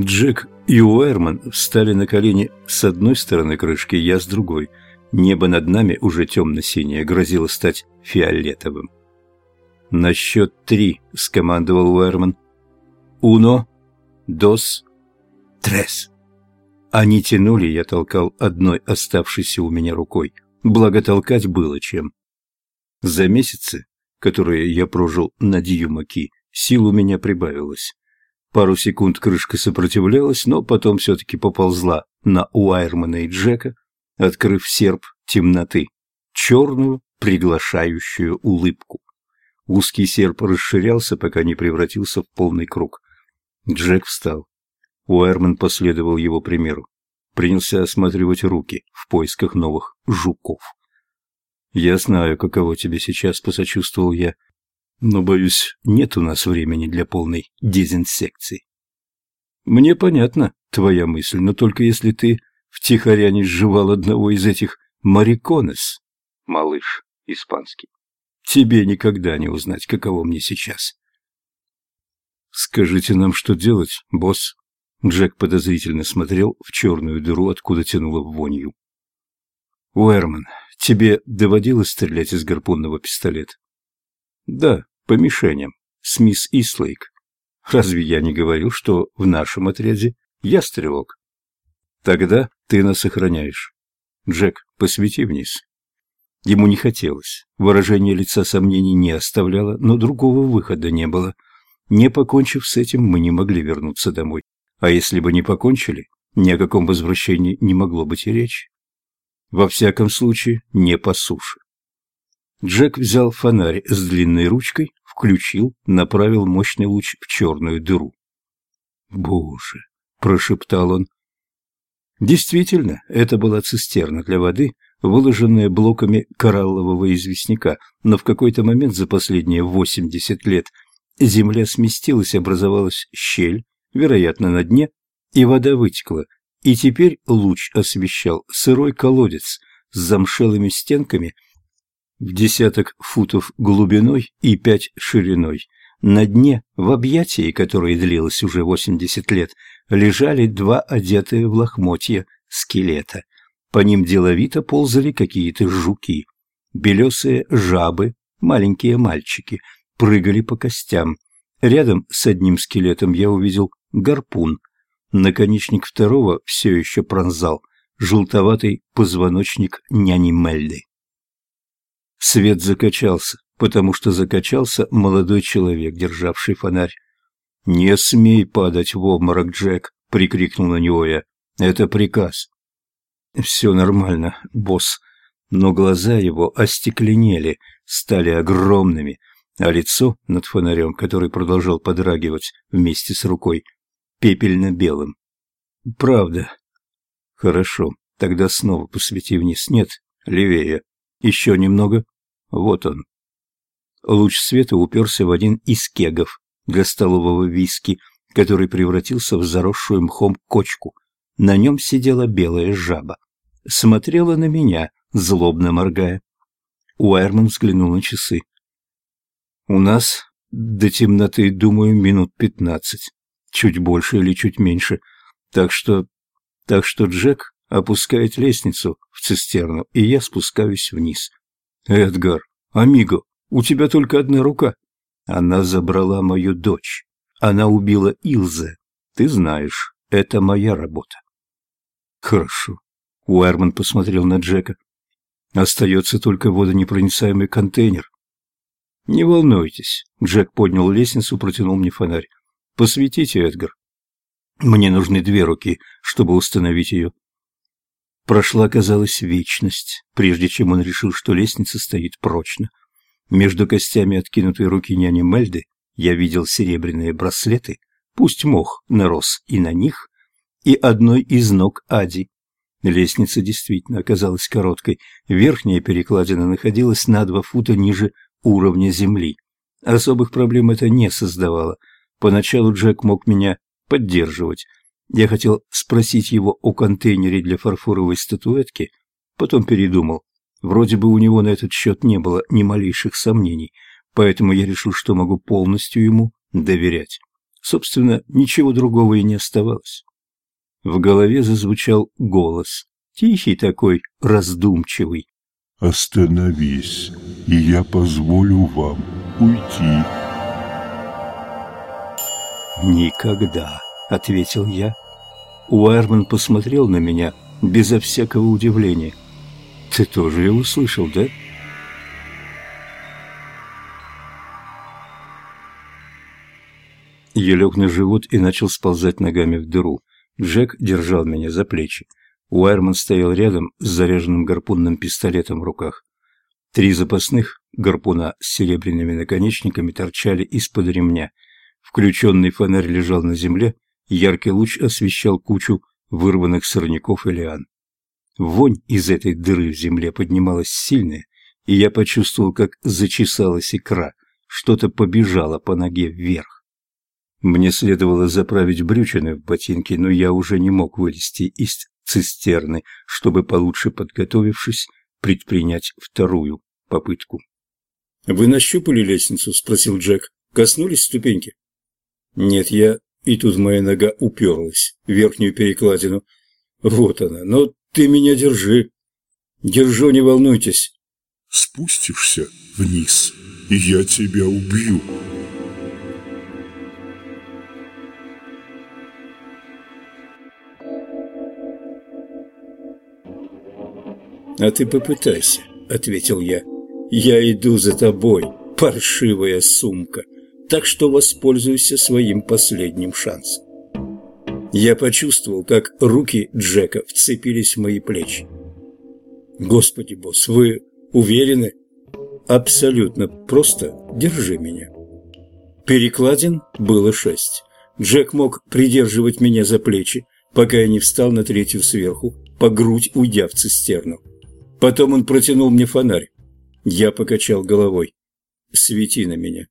Джек и Уэрман встали на колени с одной стороны крышки, я с другой. Небо над нами уже темно-синее, грозило стать фиолетовым. «На счет три», — скомандовал Уэрман. «Уно, дос, трес». Они тянули, я толкал одной оставшейся у меня рукой. Благо толкать было чем. За месяцы, которые я прожил на Дьюмаки, сил у меня прибавилось. Пару секунд крышка сопротивлялась, но потом все-таки поползла на Уайермана и Джека, открыв серп темноты, черную приглашающую улыбку. Узкий серп расширялся, пока не превратился в полный круг. Джек встал. Уайерман последовал его примеру. Принялся осматривать руки в поисках новых жуков. «Я знаю, каково тебе сейчас», — посочувствовал я. Но, боюсь, нет у нас времени для полной дезинсекции. Мне понятна твоя мысль, но только если ты втихаря не сживал одного из этих мариконес, малыш испанский. Тебе никогда не узнать, каково мне сейчас. Скажите нам, что делать, босс. Джек подозрительно смотрел в черную дыру, откуда тянуло вонью. Уэрман, тебе доводилось стрелять из гарпунного пистолета? Да, по мишеням, с мисс Ислейк. Разве я не говорил, что в нашем отряде я стрелок? Тогда ты нас охраняешь. Джек, посвети вниз. Ему не хотелось. Выражение лица сомнений не оставляло, но другого выхода не было. Не покончив с этим, мы не могли вернуться домой. А если бы не покончили, ни о каком возвращении не могло быть и речи. Во всяком случае, не по суше. Джек взял фонарь с длинной ручкой, включил, направил мощный луч в черную дыру. «Боже!» – прошептал он. Действительно, это была цистерна для воды, выложенная блоками кораллового известняка, но в какой-то момент за последние 80 лет земля сместилась, образовалась щель, вероятно, на дне, и вода вытекла, и теперь луч освещал сырой колодец с замшелыми стенками – в десяток футов глубиной и пять шириной. На дне, в объятии, которое длилось уже восемьдесят лет, лежали два одетые в лохмотья скелета. По ним деловито ползали какие-то жуки. Белесые жабы, маленькие мальчики, прыгали по костям. Рядом с одним скелетом я увидел гарпун. Наконечник второго все еще пронзал желтоватый позвоночник няни Мельды. Свет закачался, потому что закачался молодой человек, державший фонарь. «Не смей падать в обморок, Джек!» — прикрикнул на него я. «Это приказ». «Все нормально, босс». Но глаза его остекленели, стали огромными, а лицо над фонарем, который продолжал подрагивать вместе с рукой, пепельно-белым. «Правда». «Хорошо, тогда снова посвети вниз. Нет, левее. Еще немного. Вот он. Луч света уперся в один из кегов для столового виски, который превратился в заросшую мхом кочку. На нем сидела белая жаба. Смотрела на меня, злобно моргая. Уайерман взглянул на часы. «У нас до темноты, думаю, минут пятнадцать. Чуть больше или чуть меньше. Так что... Так что Джек опускает лестницу в цистерну, и я спускаюсь вниз. Эдгар, амиго, у тебя только одна рука. Она забрала мою дочь. Она убила Илзе. Ты знаешь, это моя работа. Хорошо. Уэрман посмотрел на Джека. Остается только водонепроницаемый контейнер. Не волнуйтесь. Джек поднял лестницу, протянул мне фонарь. Посветите, Эдгар. Мне нужны две руки, чтобы установить ее. Прошла, казалось, вечность, прежде чем он решил, что лестница стоит прочно. Между костями откинутой руки няни Мельды я видел серебряные браслеты, пусть мох нарос и на них, и одной из ног Ади. Лестница действительно оказалась короткой, верхняя перекладина находилась на два фута ниже уровня земли. Особых проблем это не создавало. Поначалу Джек мог меня поддерживать, я хотел спросить его о контейнере для фарфоровой статуэтки, потом передумал. Вроде бы у него на этот счет не было ни малейших сомнений, поэтому я решил, что могу полностью ему доверять. Собственно, ничего другого и не оставалось. В голове зазвучал голос, тихий такой, раздумчивый. «Остановись, и я позволю вам уйти». «Никогда», — ответил я. Уайерман посмотрел на меня безо всякого удивления. «Ты тоже его слышал, да?» Я лег на живот и начал сползать ногами в дыру. Джек держал меня за плечи. Уайерман стоял рядом с заряженным гарпунным пистолетом в руках. Три запасных гарпуна с серебряными наконечниками торчали из-под ремня. Включенный фонарь лежал на земле, яркий луч освещал кучу вырванных сорняков и лиан. Вонь из этой дыры в земле поднималась сильная, и я почувствовал, как зачесалась икра, что-то побежало по ноге вверх. Мне следовало заправить брючины в ботинки, но я уже не мог вылезти из цистерны, чтобы, получше подготовившись, предпринять вторую попытку. «Вы нащупали лестницу?» – спросил Джек. «Коснулись ступеньки?» «Нет, я...» И тут моя нога уперлась в верхнюю перекладину. «Вот она. Но ты меня держи. Держу, не волнуйтесь». «Спустишься вниз, и я тебя убью». «А ты попытайся», — ответил я. «Я иду за тобой, паршивая сумка, так что воспользуйся своим последним шансом». Я почувствовал, как руки Джека вцепились в мои плечи. «Господи, босс, вы уверены?» «Абсолютно. Просто держи меня». Перекладин было шесть. Джек мог придерживать меня за плечи, пока я не встал на третью сверху, по грудь уйдя в цистерну. Потом он протянул мне фонарь. Я покачал головой. «Свети на меня».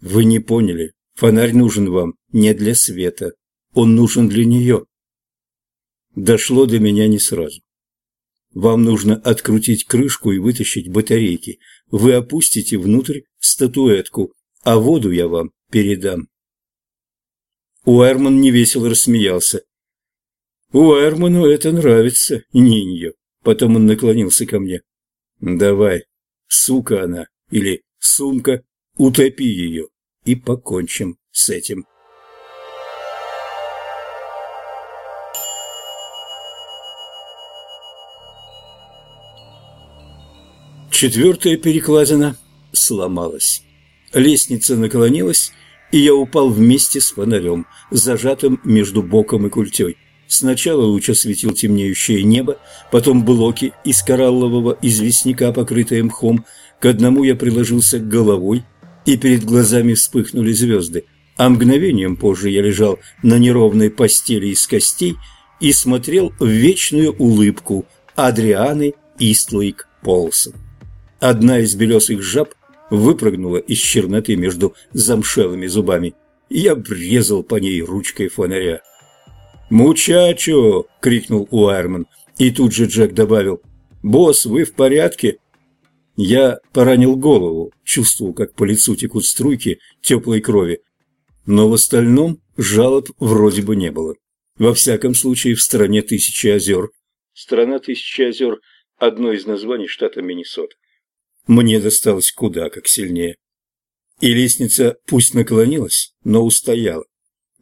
«Вы не поняли. Фонарь нужен вам не для света. Он нужен для нее». Дошло до меня не сразу. Вам нужно открутить крышку и вытащить батарейки. Вы опустите внутрь статуэтку, а воду я вам передам. Уэрман невесело рассмеялся. Уэрману это нравится, Ниньо. Потом он наклонился ко мне. «Давай, сука она, или сумка, утопи ее, и покончим с этим». Четвертая перекладина сломалась. Лестница наклонилась, и я упал вместе с фонарем, зажатым между боком и культей. Сначала луч осветил темнеющее небо, потом блоки из кораллового известняка, покрытые мхом. К одному я приложился головой, и перед глазами вспыхнули звезды. А мгновением позже я лежал на неровной постели из костей и смотрел в вечную улыбку Адрианы Истлейк Полсон. Одна из белесых жаб выпрыгнула из черноты между замшелыми зубами. Я врезал по ней ручкой фонаря. «Мучачо!» — крикнул Уайерман. И тут же Джек добавил. «Босс, вы в порядке?» Я поранил голову, чувствовал, как по лицу текут струйки теплой крови. Но в остальном жалоб вроде бы не было. Во всяком случае, в стране Тысячи озер. Страна Тысячи озер – одно из названий штата Миннесота. Мне досталось куда как сильнее. И лестница пусть наклонилась, но устояла.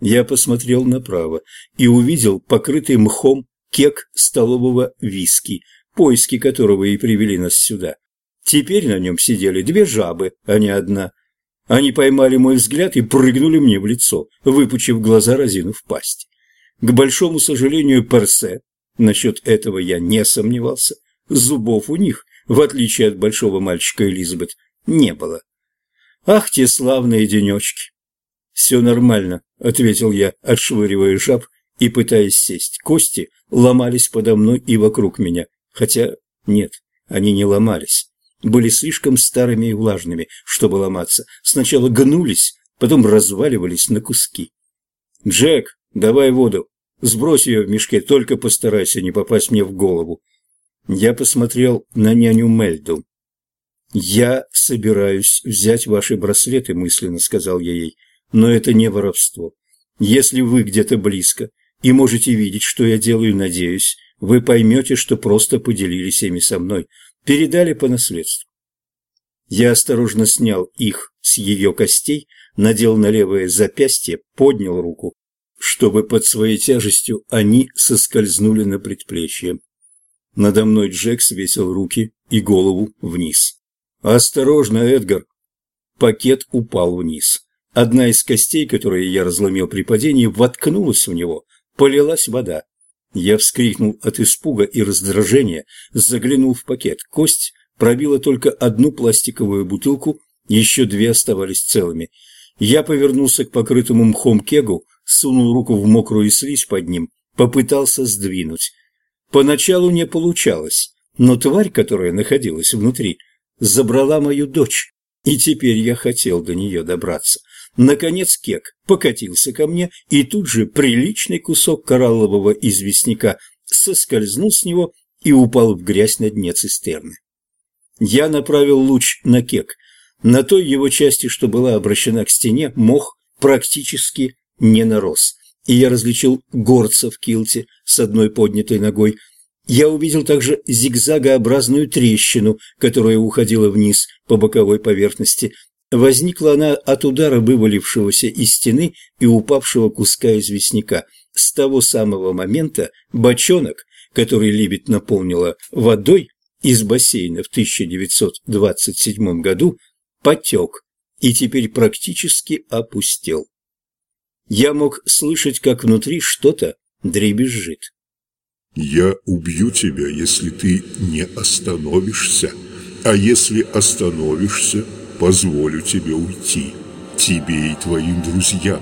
Я посмотрел направо и увидел покрытый мхом кек столового виски, поиски которого и привели нас сюда. Теперь на нем сидели две жабы, а не одна. Они поймали мой взгляд и прыгнули мне в лицо, выпучив глаза, разинув пасть. К большому сожалению, Персе, насчет этого я не сомневался, зубов у них, в отличие от большого мальчика Элизабет, не было. Ах, те славные денечки! «Все нормально», — ответил я, отшвыривая жаб и пытаясь сесть. Кости ломались подо мной и вокруг меня. Хотя нет, они не ломались. Были слишком старыми и влажными, чтобы ломаться. Сначала гнулись, потом разваливались на куски. «Джек, давай воду. Сбрось ее в мешке, только постарайся не попасть мне в голову». Я посмотрел на няню Мельду. «Я собираюсь взять ваши браслеты», — мысленно сказал я ей. но это не воровство. Если вы где-то близко и можете видеть, что я делаю, надеюсь, вы поймете, что просто поделились ими со мной, передали по наследству. Я осторожно снял их с ее костей, надел на левое запястье, поднял руку, чтобы под своей тяжестью они соскользнули на предплечье. Надо мной Джек свесил руки и голову вниз. «Осторожно, Эдгар!» Пакет упал вниз. Одна из костей, которые я разломил при падении, воткнулась в него. Полилась вода. Я вскрикнул от испуга и раздражения, заглянул в пакет. Кость пробила только одну пластиковую бутылку, еще две оставались целыми. Я повернулся к покрытому мхом кегу, сунул руку в мокрую слизь под ним, попытался сдвинуть. Поначалу не получалось, но тварь, которая находилась внутри, забрала мою дочь, и теперь я хотел до нее добраться. Наконец кек покатился ко мне, и тут же приличный кусок кораллового известняка соскользнул с него и упал в грязь на дне цистерны. Я направил луч на кек. На той его части, что была обращена к стене, мох практически не нарос, и я различил горца в килте с одной поднятой ногой. Я увидел также зигзагообразную трещину, которая уходила вниз по боковой поверхности. Возникла она от удара вывалившегося из стены и упавшего куска известняка. С того самого момента бочонок, который Либет наполнила водой, из бассейна в 1927 году потек и теперь практически опустел. Я мог слышать, как внутри что-то дребезжит. «Я убью тебя, если ты не остановишься, а если остановишься, позволю тебе уйти, тебе и твоим друзьям».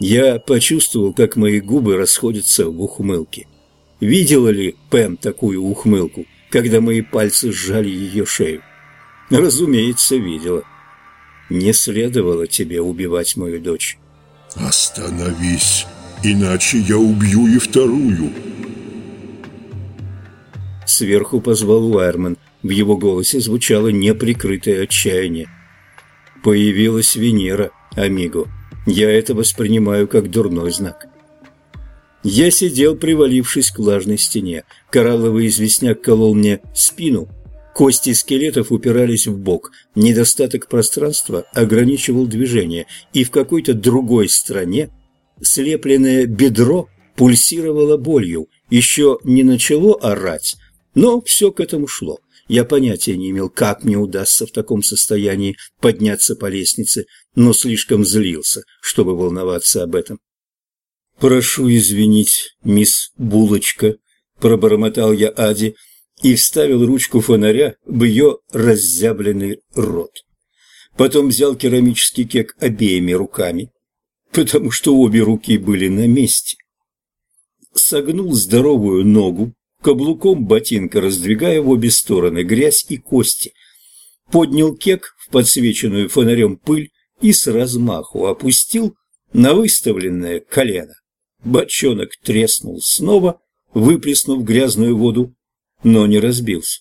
Я почувствовал, как мои губы расходятся в ухмылке. Видела ли Пэм такую ухмылку, когда мои пальцы сжали ее шею? Разумеется, видела. Не следовало тебе убивать мою дочь. Остановись, иначе я убью и вторую. Сверху позвал Уайерман. В его голосе звучало неприкрытое отчаяние. Появилась Венера, Амиго. Я это воспринимаю как дурной знак. Я сидел, привалившись к влажной стене. Коралловый известняк колол мне спину. Кости скелетов упирались в бок. Недостаток пространства ограничивал движение, и в какой-то другой стране слепленное бедро пульсировало болью. Еще не начало орать, но все к этому шло. Я понятия не имел, как мне удастся в таком состоянии подняться по лестнице, но слишком злился, чтобы волноваться об этом. «Прошу извинить, мисс Булочка», – пробормотал я Ади и вставил ручку фонаря в ее раззябленный рот. Потом взял керамический кек обеими руками, потому что обе руки были на месте. Согнул здоровую ногу, каблуком ботинка раздвигая в обе стороны грязь и кости, поднял кек в подсвеченную фонарем пыль и с размаху опустил на выставленное колено. Бочонок треснул снова, выплеснув грязную воду, но не разбился.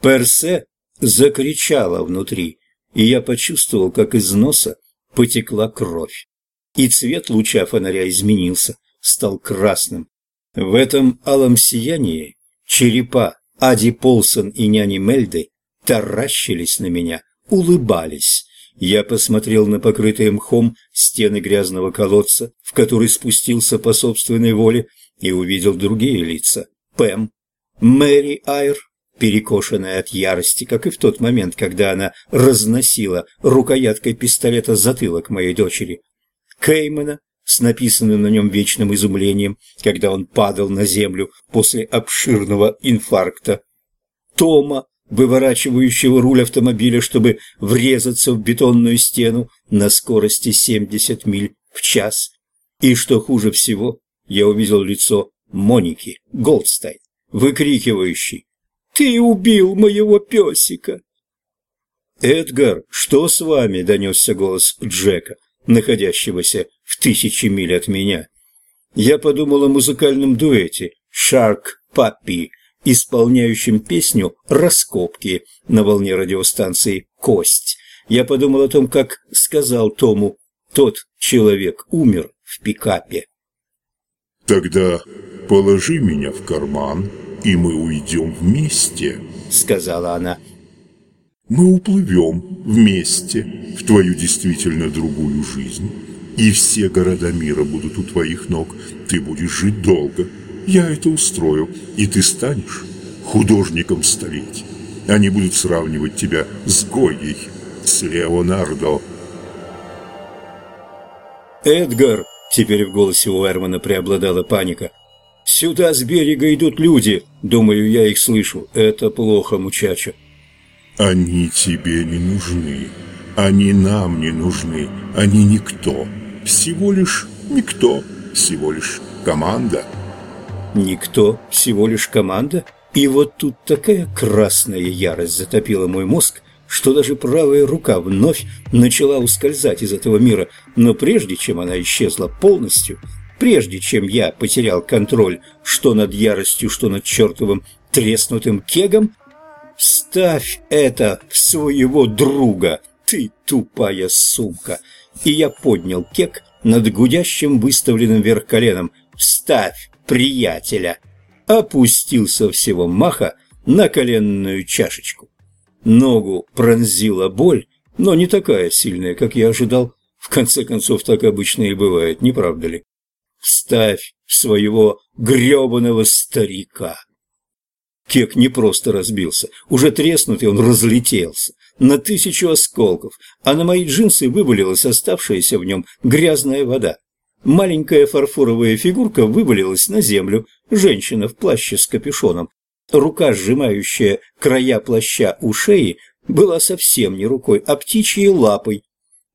Персе закричала внутри, и я почувствовал, как из носа потекла кровь. И цвет луча фонаря изменился, стал красным. В этом алом сиянии черепа Ади Полсон и няни Мельды таращились на меня, улыбались, я посмотрел на покрытые мхом стены грязного колодца, в который спустился по собственной воле, и увидел другие лица. Пэм, Мэри Айр, перекошенная от ярости, как и в тот момент, когда она разносила рукояткой пистолета затылок моей дочери. Кеймана, с написанным на нем вечным изумлением, когда он падал на землю после обширного инфаркта. Тома, выворачивающего руль автомобиля, чтобы врезаться в бетонную стену на скорости 70 миль в час. И что хуже всего, я увидел лицо Моники Голдстайн, выкрикивающей «Ты убил моего песика!» «Эдгар, что с вами?» – донесся голос Джека, находящегося в тысячи миль от меня. Я подумал о музыкальном дуэте «Шарк Паппи», исполняющим песню «Раскопки» на волне радиостанции «Кость», Я подумал о том, как сказал Тому, тот человек умер в пикапе. «Тогда положи меня в карман, и мы уйдем вместе», — сказала она. «Мы уплывем вместе в твою действительно другую жизнь, и все города мира будут у твоих ног. Ты будешь жить долго. Я это устрою, и ты станешь художником столетий. Они будут сравнивать тебя с Гойей, с Леонардо». «Эдгар!» Теперь в голосе у Эрмана преобладала паника. «Сюда с берега идут люди. Думаю, я их слышу. Это плохо, мучача». «Они тебе не нужны. Они нам не нужны. Они никто. Всего лишь никто. Всего лишь команда». «Никто? Всего лишь команда?» И вот тут такая красная ярость затопила мой мозг, что даже правая рука вновь начала ускользать из этого мира, но прежде чем она исчезла полностью, прежде чем я потерял контроль что над яростью, что над чертовым треснутым кегом, «Ставь это в своего друга, ты тупая сумка!» И я поднял кек над гудящим выставленным вверх коленом. «Ставь приятеля!» Опустился всего маха на коленную чашечку. Ногу пронзила боль, но не такая сильная, как я ожидал. В конце концов, так обычно и бывает, не правда ли? Вставь своего грёбаного старика. Кек не просто разбился, уже треснутый он разлетелся на тысячу осколков, а на мои джинсы вывалилась оставшаяся в нем грязная вода. Маленькая фарфоровая фигурка вывалилась на землю, женщина в плаще с капюшоном, Рука, сжимающая края плаща у шеи, была совсем не рукой, а птичьей лапой.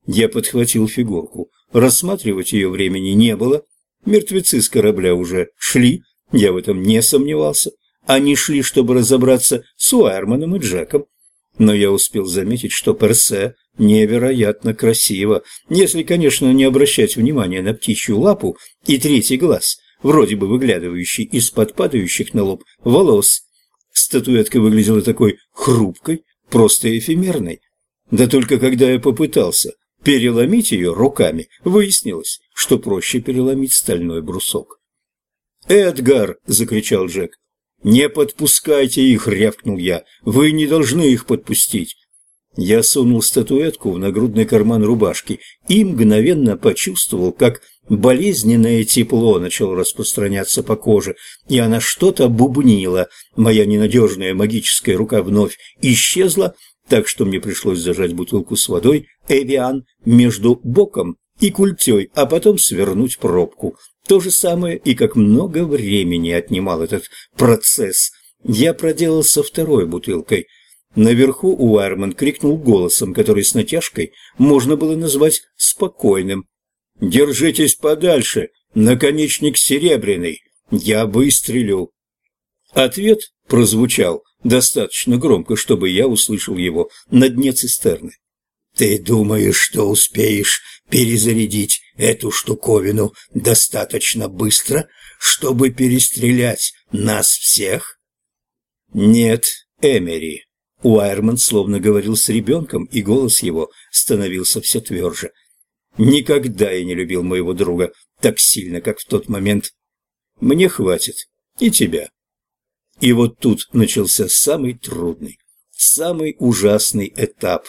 Я подхватил фигурку. Рассматривать ее времени не было. Мертвецы с корабля уже шли, я в этом не сомневался. Они шли, чтобы разобраться с Уайерманом и Джеком. Но я успел заметить, что Персе невероятно красиво, если, конечно, не обращать внимания на птичью лапу и третий глаз, вроде бы выглядывающий из-под падающих на лоб волос. Статуэтка выглядела такой хрупкой, просто эфемерной. Да только когда я попытался переломить ее руками, выяснилось, что проще переломить стальной брусок. «Эдгар!» – закричал Джек. «Не подпускайте их!» – рявкнул я. «Вы не должны их подпустить!» Я сунул статуэтку в нагрудный карман рубашки и мгновенно почувствовал, как болезненное тепло начало распространяться по коже, и она что-то бубнила. Моя ненадежная магическая рука вновь исчезла, так что мне пришлось зажать бутылку с водой «Эвиан» между боком и культей, а потом свернуть пробку. То же самое и как много времени отнимал этот процесс. Я проделал со второй бутылкой – Наверху Уайерман крикнул голосом, который с натяжкой можно было назвать спокойным. «Держитесь подальше! Наконечник серебряный! Я выстрелю!» Ответ прозвучал достаточно громко, чтобы я услышал его на дне цистерны. «Ты думаешь, что успеешь перезарядить эту штуковину достаточно быстро, чтобы перестрелять нас всех?» «Нет, Эмери», Уайерман словно говорил с ребенком, и голос его становился все тверже. «Никогда я не любил моего друга так сильно, как в тот момент. Мне хватит. И тебя». И вот тут начался самый трудный, самый ужасный этап.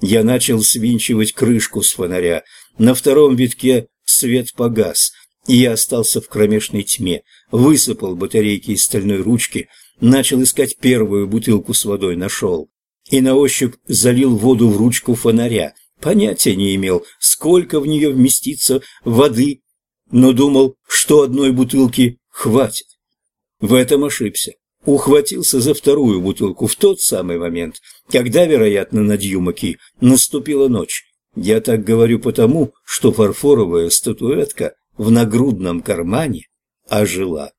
Я начал свинчивать крышку с фонаря. На втором витке свет погас, и я остался в кромешной тьме, высыпал батарейки из стальной ручки – Начал искать первую бутылку с водой, нашел. И на ощупь залил воду в ручку фонаря. Понятия не имел, сколько в нее вместится воды, но думал, что одной бутылки хватит. В этом ошибся. Ухватился за вторую бутылку в тот самый момент, когда, вероятно, над Юмаки наступила ночь. Я так говорю потому, что фарфоровая статуэтка в нагрудном кармане ожила.